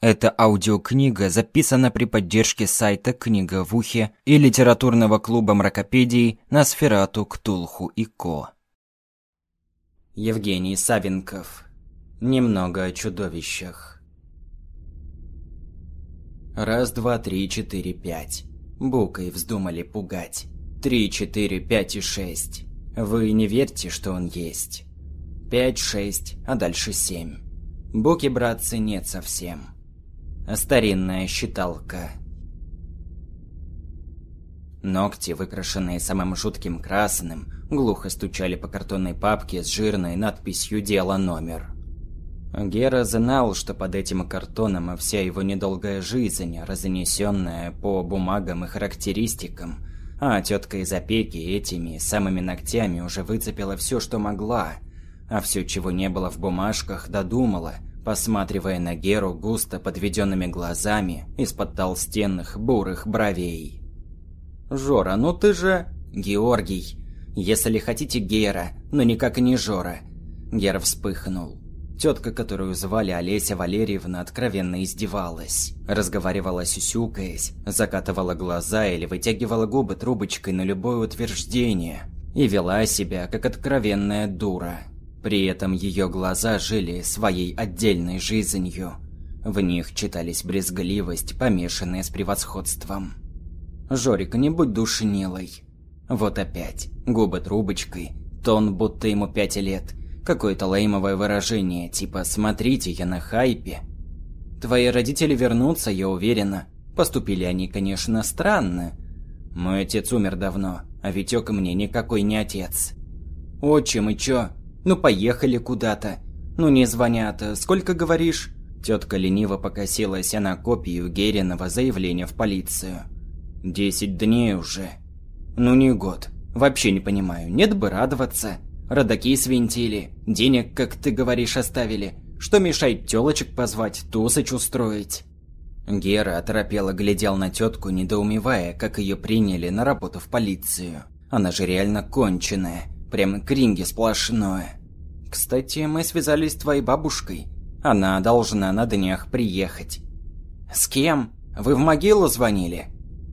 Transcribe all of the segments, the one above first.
Эта аудиокнига записана при поддержке сайта «Книга в ухе» и литературного клуба мракопедий «Носферату, Ктулху и Ко». Евгений Савенков. Немного о чудовищах. Раз, два, три, четыре, пять. Букой вздумали пугать. Три, четыре, пять и шесть. Вы не верьте, что он есть. Пять, шесть, а дальше семь. Буки, братцы, нет совсем. Старинная считалка. Ногти, выкрашенные самым жутким красным, глухо стучали по картонной папке с жирной надписью «Дело номер». Гера знал, что под этим картоном вся его недолгая жизнь, разнесенная по бумагам и характеристикам, а тетка из опеки этими самыми ногтями уже выцепила все, что могла, а все, чего не было в бумажках, додумала – посматривая на Геру густо подведенными глазами из-под толстенных бурых бровей. «Жора, ну ты же...» «Георгий, если хотите Гера, но никак не Жора». Гера вспыхнул. Тетка, которую звали Олеся Валерьевна, откровенно издевалась. Разговаривала сюсюкаясь, закатывала глаза или вытягивала губы трубочкой на любое утверждение. И вела себя, как откровенная дура. При этом ее глаза жили своей отдельной жизнью. В них читались брезгливость, помешанная с превосходством. «Жорик, не будь душнилой». Вот опять. Губы трубочкой, тон, будто ему пять лет. Какое-то лаймовое выражение, типа «смотрите, я на хайпе». Твои родители вернутся, я уверена. Поступили они, конечно, странно. Мой отец умер давно, а Витёк мне никакой не отец. Отчим, и чё? Ну поехали куда-то. Ну не звонят. Сколько говоришь? Тетка лениво покосилась на копию Гериного заявления в полицию. Десять дней уже. Ну не год. Вообще не понимаю. Нет бы радоваться. Родаки свинтили. Денег, как ты говоришь, оставили. Что мешает тёлочек позвать, тусыч устроить? Гера оторопело глядел на тетку, недоумевая, как ее приняли на работу в полицию. Она же реально конченая. Прям кринги сплошное. Кстати, мы связались с твоей бабушкой. Она должна на днях приехать. С кем? Вы в могилу звонили?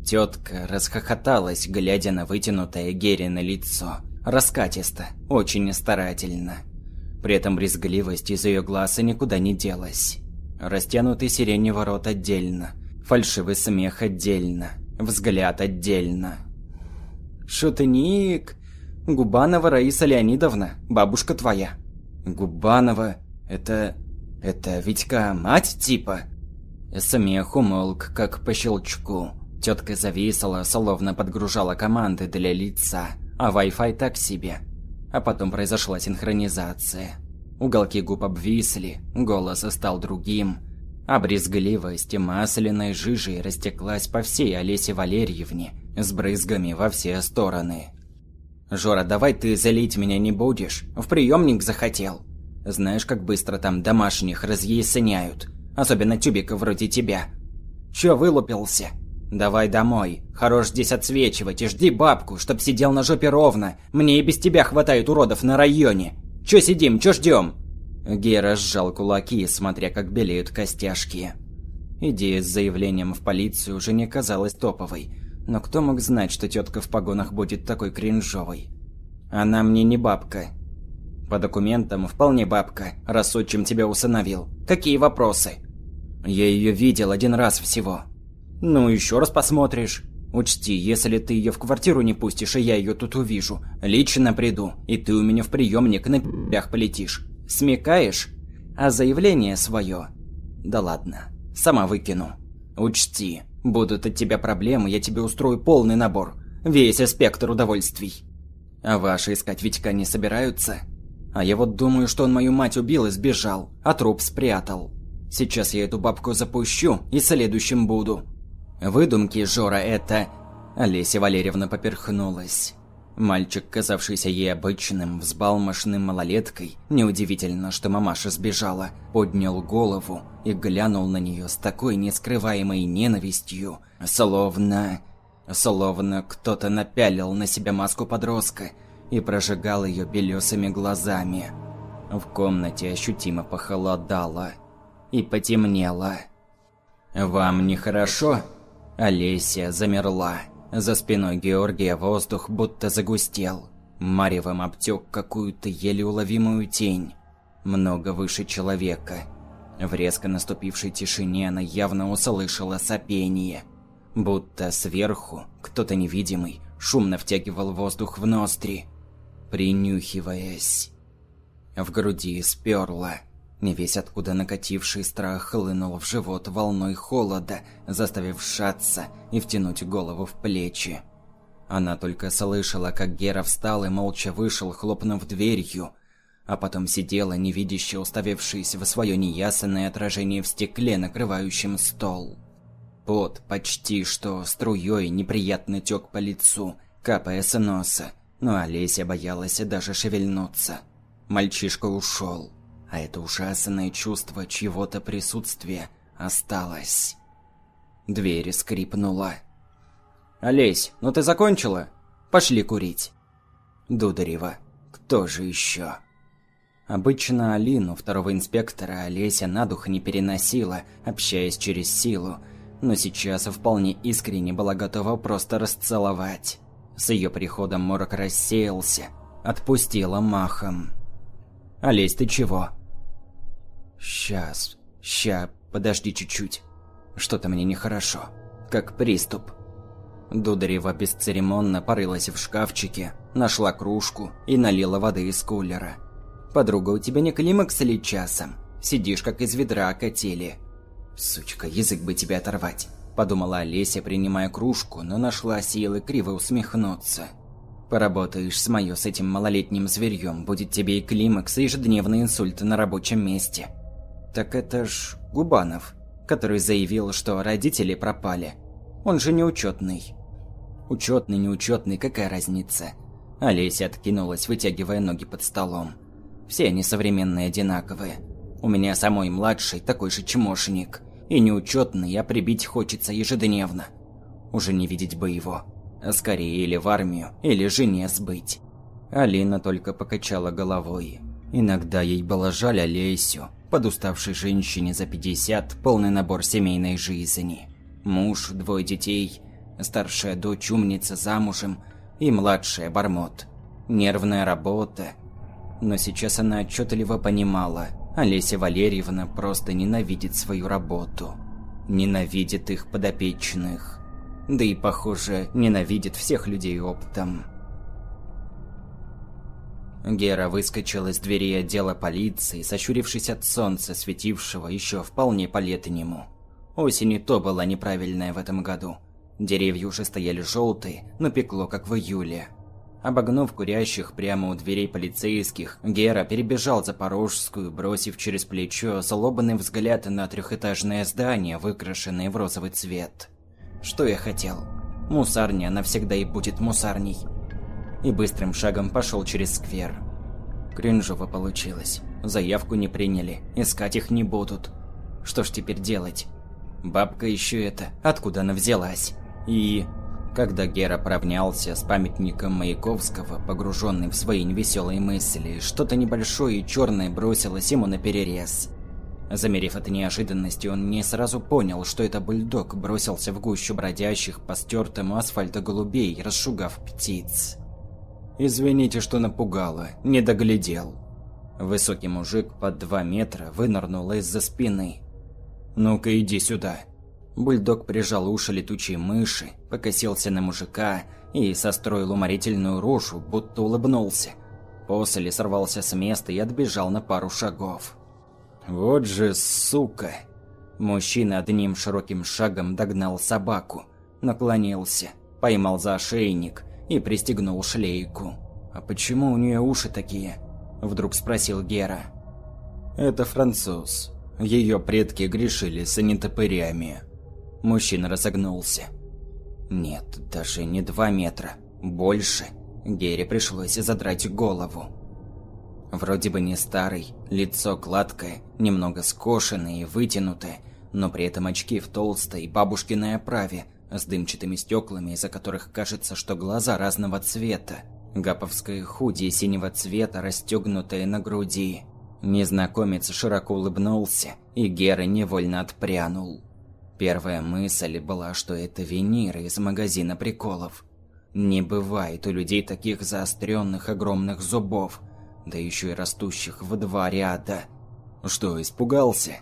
Тетка расхохоталась, глядя на вытянутое Герина лицо. Раскатисто, очень старательно. При этом брезгливость из ее глаз никуда не делась. Растянутый сиреневый рот отдельно, фальшивый смех отдельно, взгляд отдельно. «Шутник!» Губанова Раиса Леонидовна, бабушка твоя. Губанова, это... это Витька мать типа? Смех умолк, как по щелчку. Тетка зависла, словно подгружала команды для лица, а Wi-Fi так себе. А потом произошла синхронизация. Уголки губ обвисли, голос стал другим, а брезгливость масляной жижей растеклась по всей Олесе Валерьевне с брызгами во все стороны. «Жора, давай ты залить меня не будешь. В приемник захотел. Знаешь, как быстро там домашних разъясняют. Особенно тюбика вроде тебя. Чё вылупился? Давай домой. Хорош здесь отсвечивать и жди бабку, чтоб сидел на жопе ровно. Мне и без тебя хватает уродов на районе. Чё сидим, чё ждём?» Гера сжал кулаки, смотря как белеют костяшки. Идея с заявлением в полицию уже не казалась топовой. Но кто мог знать, что тетка в погонах будет такой кринжовой? Она мне не бабка. По документам вполне бабка, раз отчим тебя усыновил. Какие вопросы? Я ее видел один раз всего. Ну, еще раз посмотришь. Учти, если ты ее в квартиру не пустишь, и я ее тут увижу, лично приду, и ты у меня в приемник на пях полетишь. Смекаешь? А заявление свое? Да ладно, сама выкину. Учти, Будут от тебя проблемы, я тебе устрою полный набор. Весь спектр удовольствий. А ваши искать Витька не собираются? А я вот думаю, что он мою мать убил и сбежал, а труп спрятал. Сейчас я эту бабку запущу и следующим буду. Выдумки, Жора, это... Олеся Валерьевна поперхнулась. Мальчик, казавшийся ей обычным, взбалмошным малолеткой, неудивительно, что мамаша сбежала, поднял голову и глянул на нее с такой нескрываемой ненавистью, словно... Словно кто-то напялил на себя маску подростка и прожигал ее белесыми глазами. В комнате ощутимо похолодало и потемнело. «Вам нехорошо?» Олеся замерла. За спиной Георгия воздух будто загустел. Маревом обтек какую-то еле уловимую тень. Много выше человека. В резко наступившей тишине она явно услышала сопение. Будто сверху кто-то невидимый шумно втягивал воздух в ноздри, принюхиваясь. В груди сперло. Не весь откуда накативший страх хлынул в живот волной холода, заставив сжаться и втянуть голову в плечи. Она только слышала, как Гера встал и молча вышел, хлопнув дверью, а потом сидела, невидяще уставившись в свое неясное отражение в стекле, накрывающем стол. Пот почти что струей неприятно тек по лицу, капая с носа, но Олеся боялась даже шевельнуться. Мальчишка ушел а это ужасное чувство чьего-то присутствия осталось. Дверь скрипнула. «Олесь, ну ты закончила? Пошли курить». Дударева. Кто же еще? Обычно Алину, второго инспектора, Олеся на дух не переносила, общаясь через силу, но сейчас вполне искренне была готова просто расцеловать. С ее приходом морок рассеялся, отпустила махом. «Олесь, ты чего?» «Сейчас, ща, подожди чуть-чуть. Что-то мне нехорошо. Как приступ». Дударева бесцеремонно порылась в шкафчике, нашла кружку и налила воды из кулера. «Подруга, у тебя не климакс или часом? Сидишь, как из ведра окатили». «Сучка, язык бы тебе оторвать», – подумала Олеся, принимая кружку, но нашла силы криво усмехнуться. «Поработаешь с моё с этим малолетним зверьем, будет тебе и климакс, и ежедневный инсульт на рабочем месте». Так это ж Губанов, который заявил, что родители пропали. Он же неучетный. Учетный, неучетный, какая разница? Олеся откинулась, вытягивая ноги под столом. Все они современные одинаковые. У меня самой младший такой же чмошник. И неучетный, а прибить хочется ежедневно. Уже не видеть бы его. А скорее или в армию, или жене сбыть. Алина только покачала головой. Иногда ей было жаль Олесю, подуставшей женщине за 50, полный набор семейной жизни. Муж, двое детей, старшая дочь умница замужем и младшая бормот. Нервная работа. Но сейчас она отчетливо понимала, Олеся Валерьевна просто ненавидит свою работу. Ненавидит их подопечных. Да и, похоже, ненавидит всех людей оптом. Гера выскочил из двери отдела полиции, сощурившись от солнца, светившего еще вполне по-летнему. Осень и то была неправильная в этом году. Деревья уже стояли желтые, но пекло, как в июле. Обогнув курящих прямо у дверей полицейских, Гера перебежал Запорожскую, бросив через плечо злобный взгляд на трехэтажное здание, выкрашенное в розовый цвет. Что я хотел? Мусарня навсегда и будет мусарней и быстрым шагом пошел через сквер. Кринжово получилось. Заявку не приняли, искать их не будут. Что ж теперь делать? Бабка еще это, откуда она взялась? И... Когда Гера провнялся с памятником Маяковского, погруженный в свои невеселые мысли, что-то небольшое и черное бросилось ему на перерез. Замерев от неожиданности, он не сразу понял, что это бульдог бросился в гущу бродящих по стертому асфальту голубей, расшугав птиц. Извините, что напугала, не доглядел. Высокий мужик под два метра вынырнул из-за спины. «Ну-ка иди сюда». Бульдог прижал уши летучей мыши, покосился на мужика и состроил уморительную рожу, будто улыбнулся. После сорвался с места и отбежал на пару шагов. «Вот же сука!» Мужчина одним широким шагом догнал собаку, наклонился, поймал за ошейник и пристегнул шлейку. «А почему у нее уши такие?» – вдруг спросил Гера. «Это француз. Ее предки грешили санитопырями». Мужчина разогнулся. Нет, даже не два метра. Больше. Гере пришлось задрать голову. Вроде бы не старый, лицо гладкое, немного скошенное и вытянутое, но при этом очки в толстой бабушкиной оправе – с дымчатыми стеклами, из-за которых кажется, что глаза разного цвета. Гаповское худи синего цвета, расстегнутое на груди. Незнакомец широко улыбнулся, и Гера невольно отпрянул. Первая мысль была, что это виниры из магазина приколов. Не бывает у людей таких заостренных огромных зубов, да еще и растущих в два ряда. Что, испугался?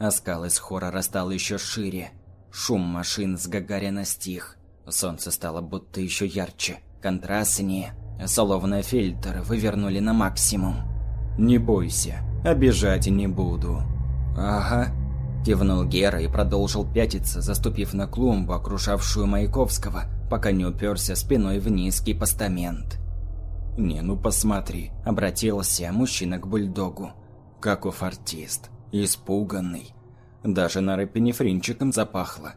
Оскал из хора стал еще шире. Шум машин с Гагарина стих. Солнце стало будто еще ярче, контрастнее. Соловный фильтр вывернули на максимум. «Не бойся, обижать не буду». «Ага», – кивнул Гера и продолжил пятиться, заступив на клумбу, окружавшую Маяковского, пока не уперся спиной в низкий постамент. «Не, ну посмотри», – обратился мужчина к бульдогу. «Каков артист, испуганный. Даже нарепенефринчиком запахло.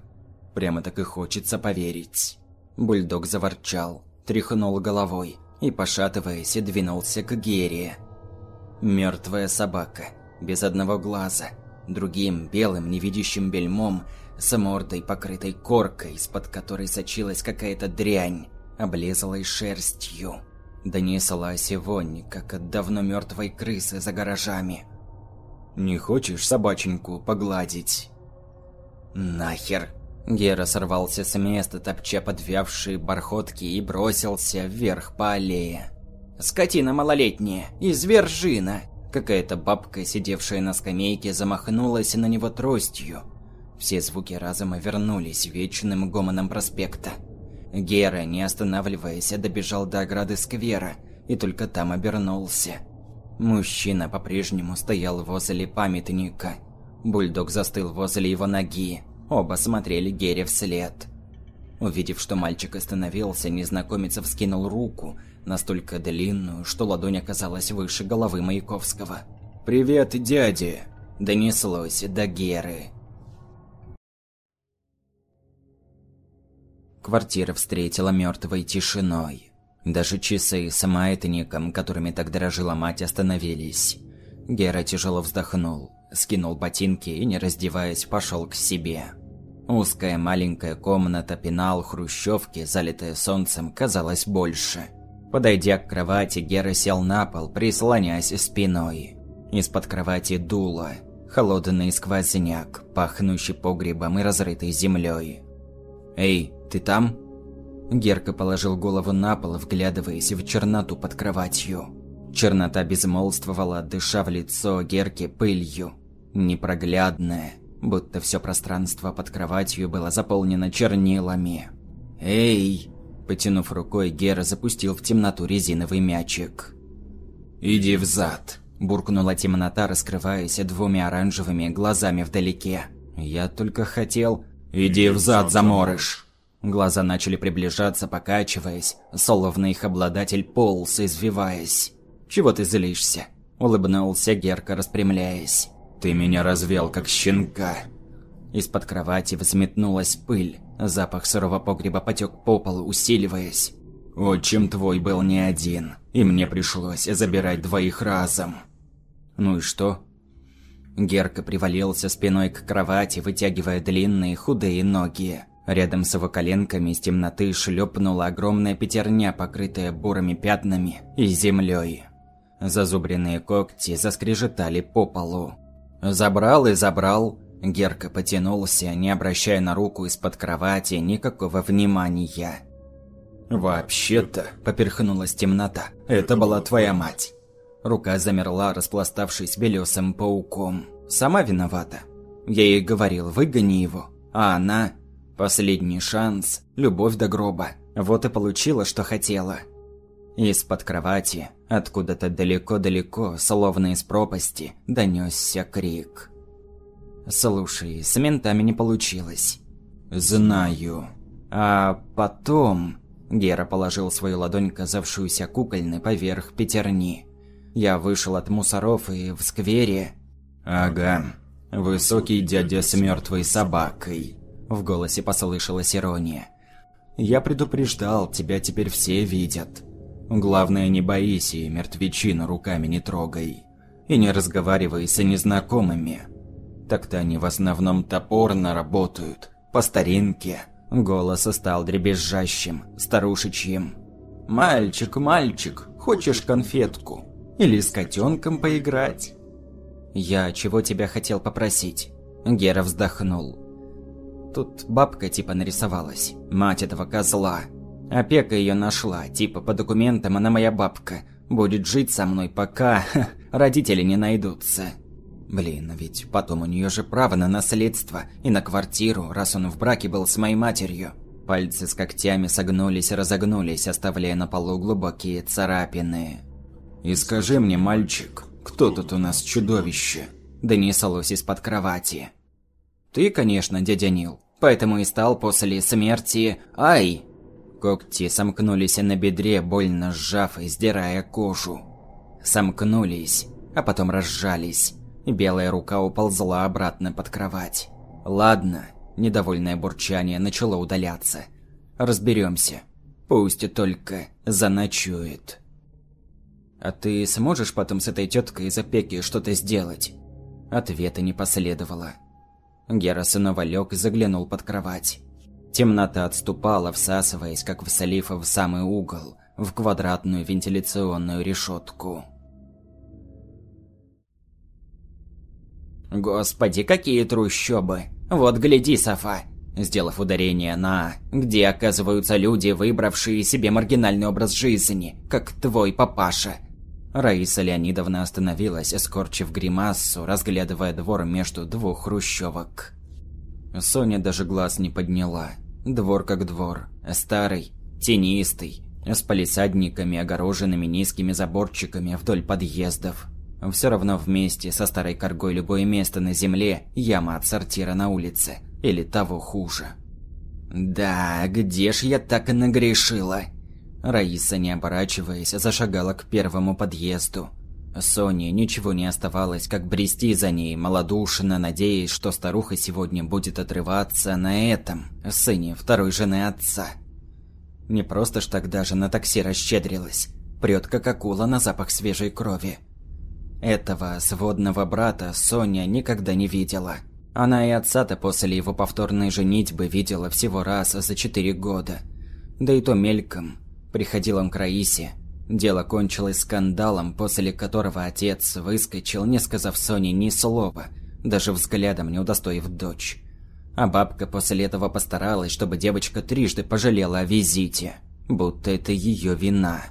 Прямо так и хочется поверить». Бульдог заворчал, тряхнул головой и, пошатываясь, двинулся к Герии. Мертвая собака, без одного глаза, другим белым невидящим бельмом, с мордой, покрытой коркой, из-под которой сочилась какая-то дрянь, облезлой шерстью. Донеслась вонь, как от давно мертвой крысы за гаражами. «Не хочешь собаченьку погладить?» «Нахер!» Гера сорвался с места, топча подвявшие бархотки и бросился вверх по аллее. Скотина малолетняя, извержина. Какая-то бабка, сидевшая на скамейке, замахнулась на него тростью. Все звуки разом вернулись вечным гомоном проспекта. Гера, не останавливаясь, добежал до ограды сквера и только там обернулся. Мужчина по-прежнему стоял возле памятника. Бульдог застыл возле его ноги. Оба смотрели Гере вслед. Увидев, что мальчик остановился, незнакомец вскинул руку, настолько длинную, что ладонь оказалась выше головы Маяковского. «Привет, дядя!» – донеслось до Геры. Квартира встретила мертвой тишиной. Даже часы с маятником, которыми так дорожила мать, остановились. Гера тяжело вздохнул, скинул ботинки и, не раздеваясь, пошел к себе. Узкая маленькая комната пенал хрущевки, залитая солнцем, казалась больше – Подойдя к кровати, Гера сел на пол, прислоняясь спиной. Из-под кровати дуло. Холодный сквозняк, пахнущий погребом и разрытой землей. «Эй, ты там?» Герка положил голову на пол, вглядываясь в черноту под кроватью. Чернота безмолвствовала, дыша в лицо Герки пылью. Непроглядная, будто все пространство под кроватью было заполнено чернилами. «Эй!» Потянув рукой, Гера запустил в темноту резиновый мячик. «Иди в зад!» – буркнула темнота, раскрываясь двумя оранжевыми глазами вдалеке. «Я только хотел...» «Иди в зад, заморыш!» Глаза начали приближаться, покачиваясь, словно их обладатель полз, извиваясь. «Чего ты злишься?» – улыбнулся Герка, распрямляясь. «Ты меня развел, как щенка!» Из-под кровати взметнулась пыль. Запах сырого погреба потек по полу, усиливаясь. «Отчим твой был не один, и мне пришлось забирать двоих разом». «Ну и что?» Герка привалился спиной к кровати, вытягивая длинные худые ноги. Рядом с его коленками из темноты шлепнула огромная пятерня, покрытая бурыми пятнами и землей. Зазубренные когти заскрежетали по полу. «Забрал и забрал», Герка потянулся, не обращая на руку из-под кровати никакого внимания. «Вообще-то», – поперхнулась темнота, – «это была твоя мать». Рука замерла, распластавшись белесым пауком. Сама виновата. Я ей говорил, выгони его. А она... Последний шанс, любовь до гроба. Вот и получила, что хотела. Из-под кровати, откуда-то далеко-далеко, словно из пропасти, донесся крик. Слушай, с ментами не получилось. Знаю. А потом... Гера положил свою ладонь, казавшуюся кукольной, поверх пятерни. Я вышел от мусоров и в сквере... Ага. Высокий дядя с мертвой собакой. В голосе послышалась ирония. Я предупреждал, тебя теперь все видят. Главное, не боись и мертвечину руками не трогай. И не разговаривай с незнакомыми. Так-то они в основном топорно работают, по старинке. Голос стал дребезжащим, старушечьим. «Мальчик, мальчик, хочешь конфетку? Или с котенком поиграть?» «Я чего тебя хотел попросить?» Гера вздохнул. Тут бабка типа нарисовалась, мать этого козла. Опека ее нашла, типа по документам она моя бабка. Будет жить со мной, пока ха, родители не найдутся. Блин, ведь потом у нее же право на наследство и на квартиру, раз он в браке был с моей матерью. Пальцы с когтями согнулись и разогнулись, оставляя на полу глубокие царапины. «И скажи мне, мальчик, кто тут у нас чудовище?» Донеслось из-под кровати. «Ты, конечно, дядя Нил, поэтому и стал после смерти... Ай!» Когти сомкнулись на бедре, больно сжав и сдирая кожу. Сомкнулись, а потом разжались. Белая рука уползла обратно под кровать. «Ладно», недовольное бурчание начало удаляться. «Разберемся. Пусть только заночует». «А ты сможешь потом с этой теткой из опеки что-то сделать?» Ответа не последовало. Гера снова лег и заглянул под кровать. Темнота отступала, всасываясь, как в в самый угол, в квадратную вентиляционную решетку. «Господи, какие трущобы! Вот гляди, Софа!» Сделав ударение на «где оказываются люди, выбравшие себе маргинальный образ жизни, как твой папаша». Раиса Леонидовна остановилась, скорчив гримасу, разглядывая двор между двух хрущевок. Соня даже глаз не подняла. Двор как двор. Старый, тенистый, с палисадниками, огороженными низкими заборчиками вдоль подъездов. Все равно вместе со старой коргой любое место на земле – яма от сортира на улице. Или того хуже. «Да, где ж я так и нагрешила?» Раиса, не оборачиваясь, зашагала к первому подъезду. Соне ничего не оставалось, как брести за ней, малодушно надеясь, что старуха сегодня будет отрываться на этом, сыне второй жены отца. Не просто ж так даже на такси расщедрилась. Прет как акула на запах свежей крови. Этого сводного брата Соня никогда не видела. Она и отца-то после его повторной женитьбы видела всего раз за четыре года. Да и то мельком. Приходил он к Раисе, Дело кончилось скандалом, после которого отец выскочил, не сказав Соне ни слова, даже взглядом не удостоив дочь. А бабка после этого постаралась, чтобы девочка трижды пожалела о визите, будто это ее вина.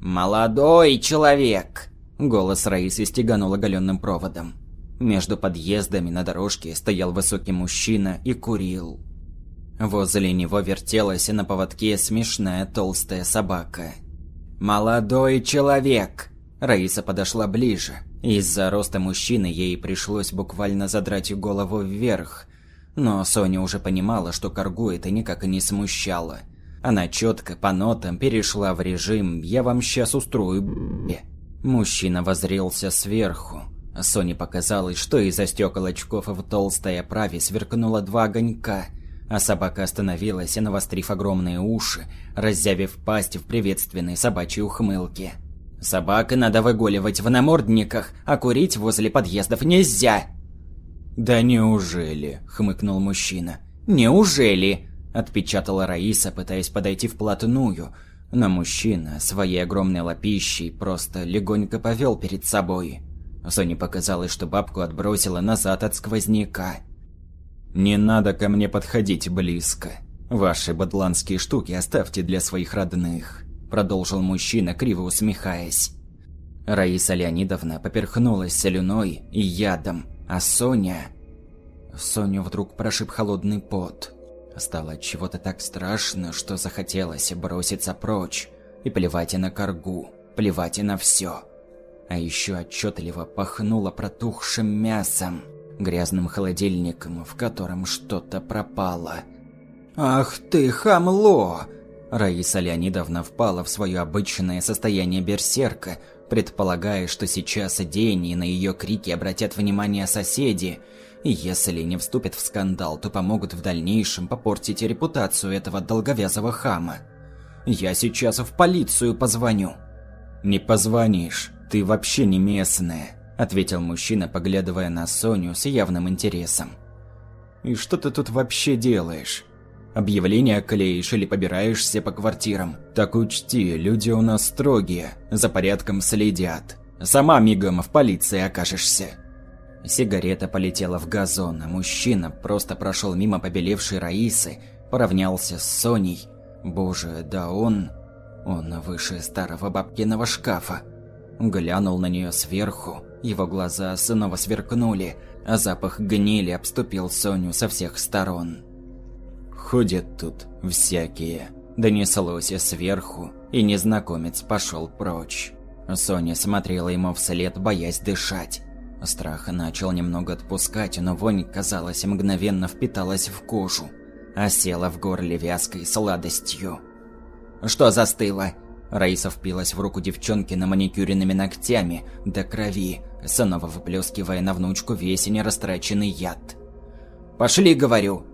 «Молодой человек!» Голос Раисы стеганул оголенным проводом. Между подъездами на дорожке стоял высокий мужчина и курил. Возле него вертелась на поводке смешная толстая собака – «Молодой человек!» Раиса подошла ближе. Из-за роста мужчины ей пришлось буквально задрать голову вверх. Но Соня уже понимала, что Каргу это никак не смущало. Она четко по нотам перешла в режим «я вам сейчас устрою б***». Мужчина возрился сверху. Соне показалось, что из-за стекол очков в толстой оправе сверкнуло два огонька – а собака остановилась, навострив огромные уши, раззявив пасть в приветственной собачьей ухмылке. «Собака надо выгуливать в намордниках, а курить возле подъездов нельзя!» «Да неужели?» – хмыкнул мужчина. «Неужели?» – отпечатала Раиса, пытаясь подойти вплотную, но мужчина своей огромной лапищей просто легонько повел перед собой. Соне показалось, что бабку отбросила назад от сквозняка. «Не надо ко мне подходить близко. Ваши бадланские штуки оставьте для своих родных», – продолжил мужчина, криво усмехаясь. Раиса Леонидовна поперхнулась солюной и ядом, а Соня... Соню вдруг прошиб холодный пот. Стало чего-то так страшно, что захотелось броситься прочь и плевать и на коргу, плевать и на все. А еще отчетливо пахнуло протухшим мясом грязным холодильником, в котором что-то пропало. «Ах ты, хамло!» Раиса Леонидовна впала в свое обычное состояние берсерка, предполагая, что сейчас день и на ее крики обратят внимание соседи, и если не вступят в скандал, то помогут в дальнейшем попортить репутацию этого долговязого хама. «Я сейчас в полицию позвоню». «Не позвонишь, ты вообще не местная», ответил мужчина, поглядывая на Соню с явным интересом. И что ты тут вообще делаешь? Объявления клеишь или побираешься по квартирам? Так учти, люди у нас строгие, за порядком следят. Сама мигом в полиции окажешься. Сигарета полетела в газон, а мужчина просто прошел мимо побелевшей Раисы, поравнялся с Соней. Боже, да он... Он выше старого бабкиного шкафа. Глянул на нее сверху, его глаза снова сверкнули, а запах гнили обступил Соню со всех сторон. «Ходят тут всякие», – донеслось сверху, и незнакомец пошел прочь. Соня смотрела ему вслед, боясь дышать. Страх начал немного отпускать, но вонь, казалось, мгновенно впиталась в кожу, а села в горле вязкой сладостью. «Что застыло?» Раиса впилась в руку девчонки на маникюренными ногтями до крови, снова выплескивая на внучку весь нерастраченный яд. «Пошли, говорю!»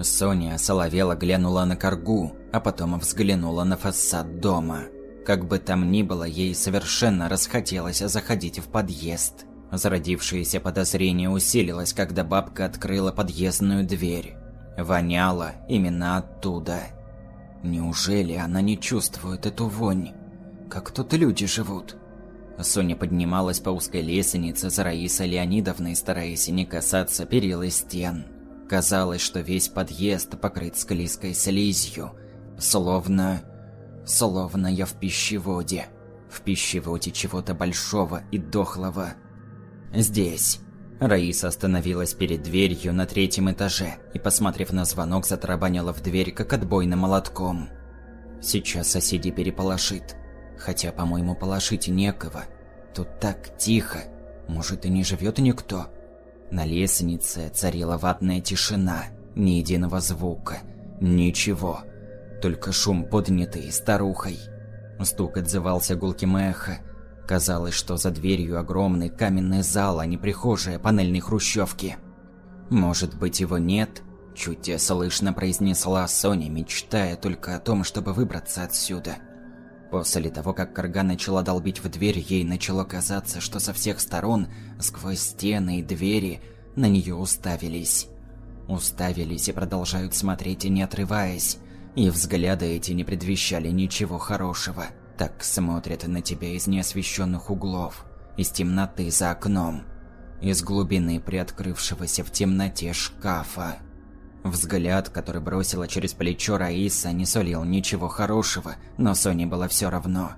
Соня соловела глянула на коргу, а потом взглянула на фасад дома. Как бы там ни было, ей совершенно расхотелось заходить в подъезд. Зародившееся подозрение усилилось, когда бабка открыла подъездную дверь. Воняло именно оттуда. Неужели она не чувствует эту вонь? Как тут люди живут? Соня поднималась по узкой лестнице за Раисой Леонидовной, стараясь не касаться перил и стен. Казалось, что весь подъезд покрыт склизкой слизью, словно... словно я в пищеводе. В пищеводе чего-то большого и дохлого. Здесь. Раиса остановилась перед дверью на третьем этаже и, посмотрев на звонок, затарабанила в дверь, как отбойным молотком. Сейчас соседи переполошит. Хотя, по-моему, полошить некого. Тут так тихо. Может, и не живет никто. На лестнице царила ватная тишина. Ни единого звука. Ничего. Только шум, поднятый старухой. Стук отзывался гулким эхо. Казалось, что за дверью огромный каменный зал, а не прихожая панельной хрущевки. «Может быть, его нет?» Чуть слышно произнесла Соня, мечтая только о том, чтобы выбраться отсюда. После того, как Карга начала долбить в дверь, ей начало казаться, что со всех сторон, сквозь стены и двери, на нее уставились. Уставились и продолжают смотреть, не отрываясь. И взгляды эти не предвещали ничего хорошего. Так смотрят на тебя из неосвещенных углов, из темноты за окном, из глубины приоткрывшегося в темноте шкафа. Взгляд, который бросила через плечо Раиса, не сулил ничего хорошего, но Соне было все равно.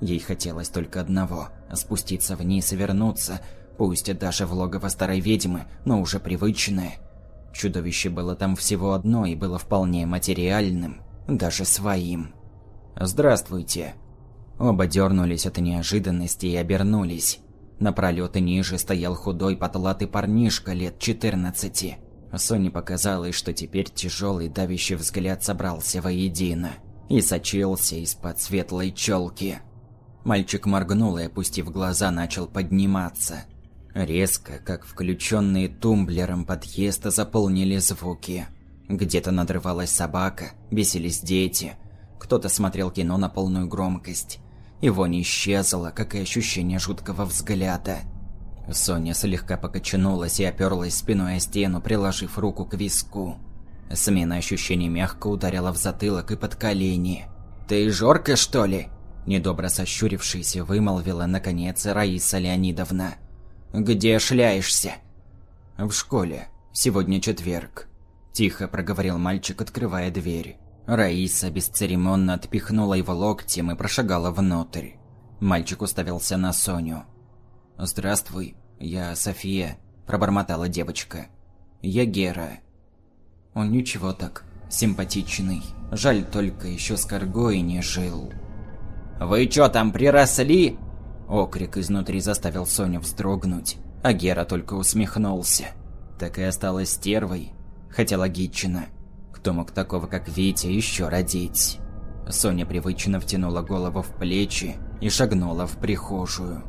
Ей хотелось только одного – спуститься вниз и вернуться, пусть даже в логово старой ведьмы, но уже привычное. Чудовище было там всего одно и было вполне материальным, даже своим. «Здравствуйте», Оба дернулись от неожиданности и обернулись. На пролеты ниже стоял худой потлатый парнишка лет 14. Соне показалось, что теперь тяжелый давящий взгляд собрался воедино и сочился из-под светлой челки. Мальчик моргнул и, опустив глаза, начал подниматься. Резко, как включенные тумблером подъезда, заполнили звуки. Где-то надрывалась собака, бесились дети. Кто-то смотрел кино на полную громкость. Его не исчезло, как и ощущение жуткого взгляда. Соня слегка покачнулась и оперлась спиной о стену, приложив руку к виску. Смена ощущений мягко ударила в затылок и под колени. «Ты Жорка, что ли?» Недобро сощурившись, вымолвила, наконец, Раиса Леонидовна. «Где шляешься?» «В школе. Сегодня четверг», – тихо проговорил мальчик, открывая дверь. Раиса бесцеремонно отпихнула его локтем и прошагала внутрь. Мальчик уставился на Соню. «Здравствуй, я София», – пробормотала девочка. «Я Гера». Он ничего так, симпатичный. Жаль, только еще с Каргой не жил. «Вы чё там приросли?» Окрик изнутри заставил Соню вздрогнуть, а Гера только усмехнулся. Так и осталась стервой, хотя логично – кто мог такого, как Витя, еще родить? Соня привычно втянула голову в плечи и шагнула в прихожую.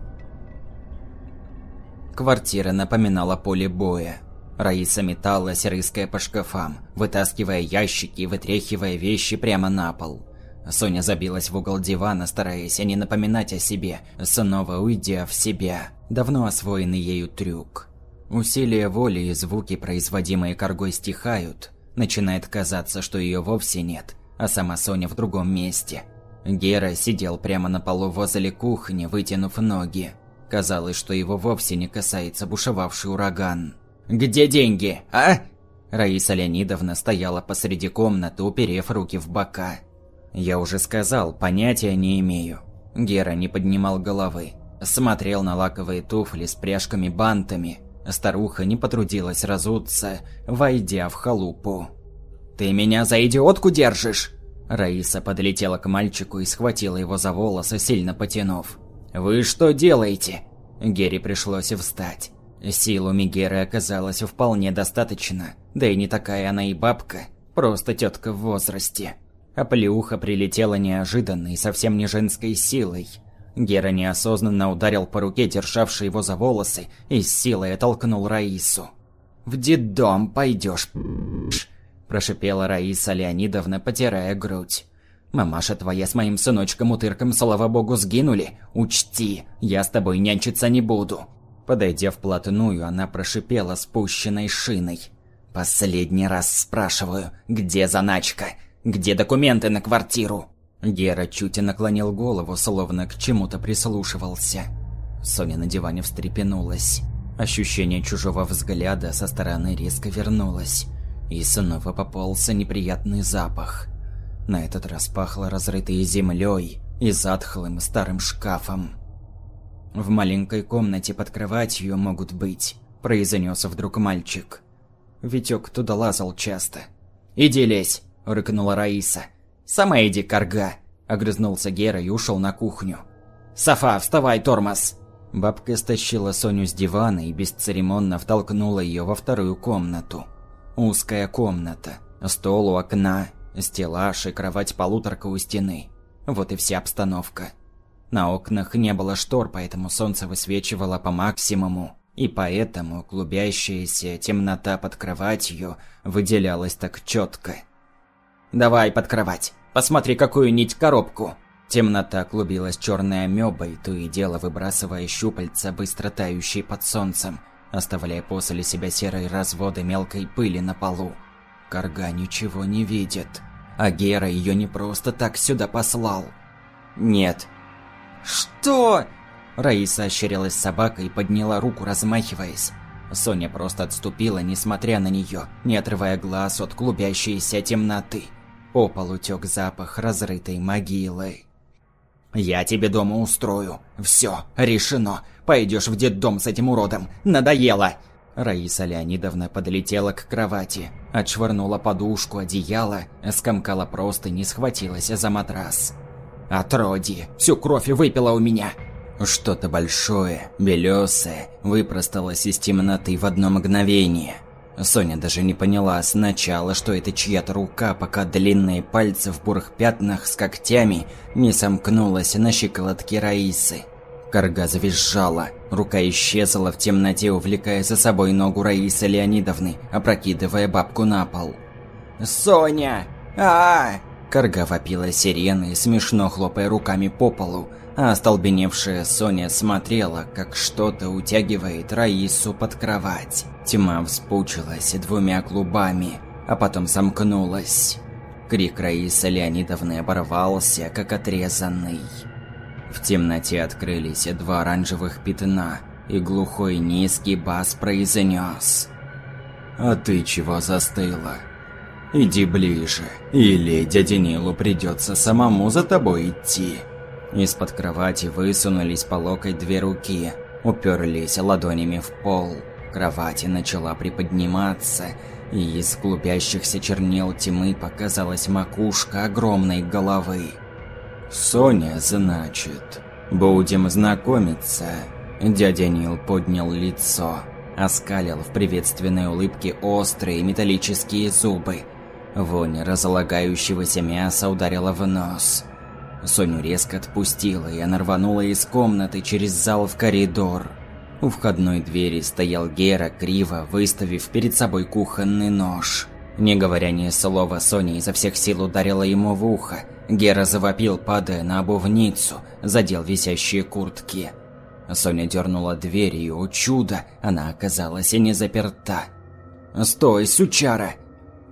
Квартира напоминала поле боя. Раиса металась, рыская по шкафам, вытаскивая ящики и вытряхивая вещи прямо на пол. Соня забилась в угол дивана, стараясь не напоминать о себе, снова уйдя в себя. Давно освоенный ею трюк. Усилия воли и звуки, производимые коргой, стихают, Начинает казаться, что ее вовсе нет, а сама Соня в другом месте. Гера сидел прямо на полу возле кухни, вытянув ноги. Казалось, что его вовсе не касается бушевавший ураган. «Где деньги, а?» Раиса Леонидовна стояла посреди комнаты, уперев руки в бока. «Я уже сказал, понятия не имею». Гера не поднимал головы. Смотрел на лаковые туфли с пряжками-бантами. Старуха не потрудилась разуться, войдя в халупу. «Ты меня за идиотку держишь?» Раиса подлетела к мальчику и схватила его за волосы, сильно потянув. «Вы что делаете?» Гере пришлось встать. Сил у Мегеры оказалось вполне достаточно, да и не такая она и бабка, просто тетка в возрасте. А плюха прилетела неожиданно и совсем не женской силой. Гера неосознанно ударил по руке, державшей его за волосы, и с силой оттолкнул Раису. «В детдом пойдешь, прошипела Раиса Леонидовна, потирая грудь. «Мамаша твоя с моим сыночком-утырком, слава богу, сгинули. Учти, я с тобой нянчиться не буду». Подойдя вплотную, она прошипела спущенной шиной. «Последний раз спрашиваю, где заначка? Где документы на квартиру?» Гера чуть наклонил голову, словно к чему-то прислушивался. Соня на диване встрепенулась. Ощущение чужого взгляда со стороны резко вернулось. И снова поползся неприятный запах. На этот раз пахло разрытой землей и затхлым старым шкафом. «В маленькой комнате под кроватью могут быть», – произнес вдруг мальчик. Витек туда лазал часто. «Иди лезь!» – рыкнула Раиса. «Сама иди, корга!» – огрызнулся Гера и ушел на кухню. «Софа, вставай, тормоз!» Бабка стащила Соню с дивана и бесцеремонно втолкнула ее во вторую комнату. Узкая комната, стол у окна, стеллаж и кровать-полуторка у стены. Вот и вся обстановка. На окнах не было штор, поэтому солнце высвечивало по максимуму, и поэтому клубящаяся темнота под кроватью выделялась так четко. «Давай под кровать, посмотри, какую нить коробку!» Темнота клубилась черной амебой, то и дело выбрасывая щупальца, быстро тающие под солнцем – оставляя после себя серые разводы мелкой пыли на полу. Карга ничего не видит. А Гера ее не просто так сюда послал. Нет. «Что?» Раиса ощерилась собакой и подняла руку, размахиваясь. Соня просто отступила, несмотря на нее, не отрывая глаз от клубящейся темноты. По полу тек запах разрытой могилы. «Я тебе дома устрою. Все, решено. Пойдешь в детдом с этим уродом. Надоело!» Раиса Леонидовна подлетела к кровати, отшвырнула подушку, одеяло, скомкала просто не схватилась за матрас. «Отроди! Всю кровь выпила у меня!» Что-то большое, белесое, выпросталось из темноты в одно мгновение. Соня даже не поняла сначала, что это чья-то рука, пока длинные пальцы в бурых пятнах с когтями не сомкнулась на щиколотке Раисы. Карга завизжала, рука исчезла в темноте, увлекая за собой ногу Раисы Леонидовны, опрокидывая бабку на пол. «Соня! а, -а, -а Карга вопила сиреной, смешно хлопая руками по полу, а остолбеневшая Соня смотрела, как что-то утягивает Раису под кровать. Тьма вспучилась двумя клубами, а потом сомкнулась. Крик Раисы Леонидовны оборвался, как отрезанный. В темноте открылись два оранжевых пятна, и глухой низкий бас произнес. «А ты чего застыла? Иди ближе, или дяде Нилу придется самому за тобой идти». Из-под кровати высунулись по локоть две руки, уперлись ладонями в пол. Кровать начала приподниматься, и из клубящихся чернил тьмы показалась макушка огромной головы. «Соня, значит. Будем знакомиться». Дядя Нил поднял лицо, оскалил в приветственной улыбке острые металлические зубы. Вонь разлагающегося мяса ударила в нос. Соню резко отпустила, и она рванула из комнаты через зал в коридор. У входной двери стоял Гера, криво выставив перед собой кухонный нож. Не говоря ни слова, Соня изо всех сил ударила ему в ухо. Гера завопил, падая на обувницу, задел висящие куртки. Соня дернула дверь, и, о чудо, она оказалась не заперта. «Стой, сучара!»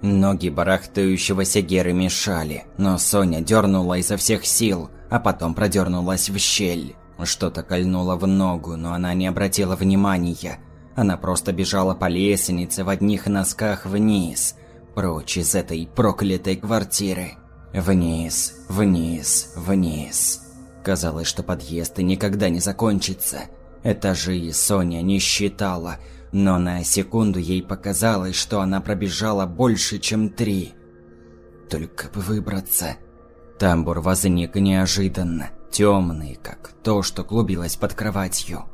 Ноги барахтающегося Геры мешали, но Соня дернула изо всех сил, а потом продернулась в щель. Что-то кольнуло в ногу, но она не обратила внимания. Она просто бежала по лестнице в одних носках вниз, прочь из этой проклятой квартиры. Вниз, вниз, вниз. Казалось, что подъезд и никогда не закончится. Этажи Соня не считала, но на секунду ей показалось, что она пробежала больше, чем три. Только бы выбраться. Тамбур возник неожиданно, темный, как то, что клубилось под кроватью.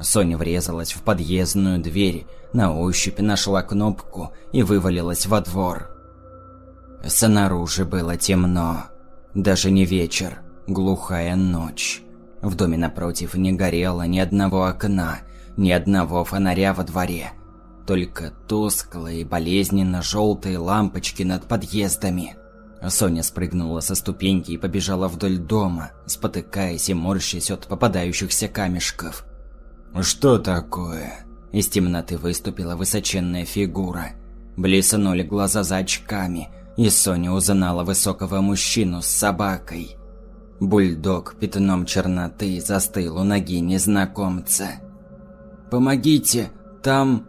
Соня врезалась в подъездную дверь, на ощупь нашла кнопку и вывалилась во двор. Снаружи было темно. Даже не вечер, глухая ночь. В доме напротив не горело ни одного окна, ни одного фонаря во дворе. Только тусклые, болезненно-желтые лампочки над подъездами. Соня спрыгнула со ступеньки и побежала вдоль дома, спотыкаясь и морщась от попадающихся камешков. «Что такое?» Из темноты выступила высоченная фигура. Блеснули глаза за очками, и Соня узнала высокого мужчину с собакой. Бульдог пятном черноты застыл у ноги незнакомца. «Помогите, там...»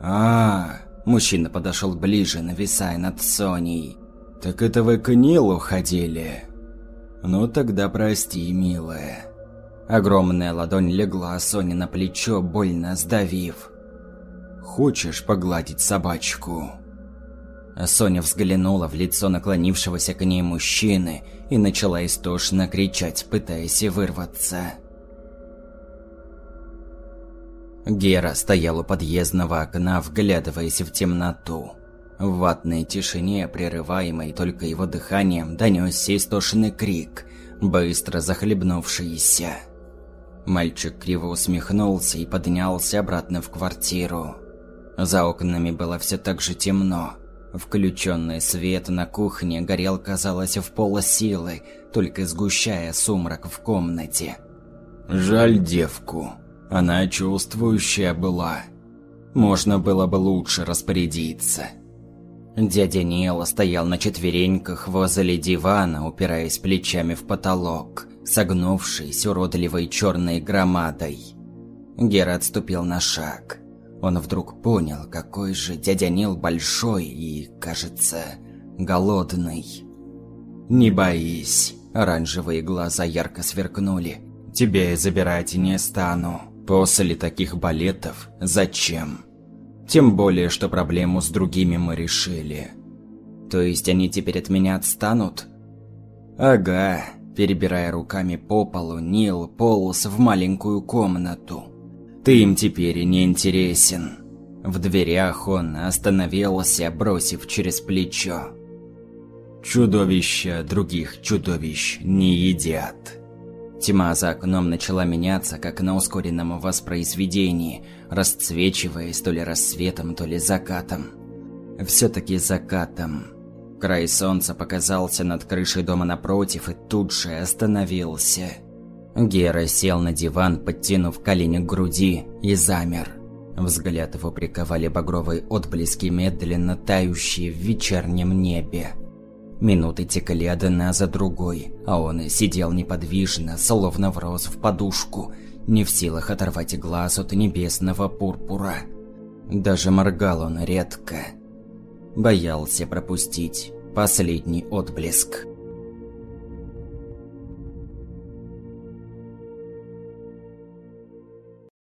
а, -а, -а Мужчина подошел ближе, нависая над Соней. «Так это вы к Нилу ходили?» «Ну тогда прости, милая». Огромная ладонь легла Соне на плечо, больно сдавив. «Хочешь погладить собачку?» Соня взглянула в лицо наклонившегося к ней мужчины и начала истошно кричать, пытаясь вырваться. Гера стоял у подъездного окна, вглядываясь в темноту. В ватной тишине, прерываемой только его дыханием, донесся истошный крик, быстро захлебнувшийся. Мальчик криво усмехнулся и поднялся обратно в квартиру. За окнами было все так же темно. Включенный свет на кухне горел, казалось, в полсилы, только сгущая сумрак в комнате. Жаль девку. Она чувствующая была. Можно было бы лучше распорядиться. Дядя Нил стоял на четвереньках возле дивана, упираясь плечами в потолок, согнувшись уродливой черной громадой. Гера отступил на шаг. Он вдруг понял, какой же дядя Нил большой и, кажется, голодный. «Не боись», – оранжевые глаза ярко сверкнули. «Тебя я забирать не стану. После таких балетов зачем?» Тем более, что проблему с другими мы решили. То есть они теперь от меня отстанут? Ага, перебирая руками по полу, Нил полз в маленькую комнату. Ты им теперь не интересен. В дверях он остановился, бросив через плечо. Чудовища других чудовищ не едят. Тьма за окном начала меняться, как на ускоренном воспроизведении, расцвечиваясь то ли рассветом, то ли закатом. Все-таки закатом. Край солнца показался над крышей дома напротив и тут же остановился. Гера сел на диван, подтянув колени к груди, и замер. Взгляд его приковали багровые отблески, медленно тающие в вечернем небе. Минуты текли одна за другой, а он сидел неподвижно, словно врос в подушку, не в силах оторвать глаз от небесного пурпура. Даже моргал он редко. Боялся пропустить последний отблеск.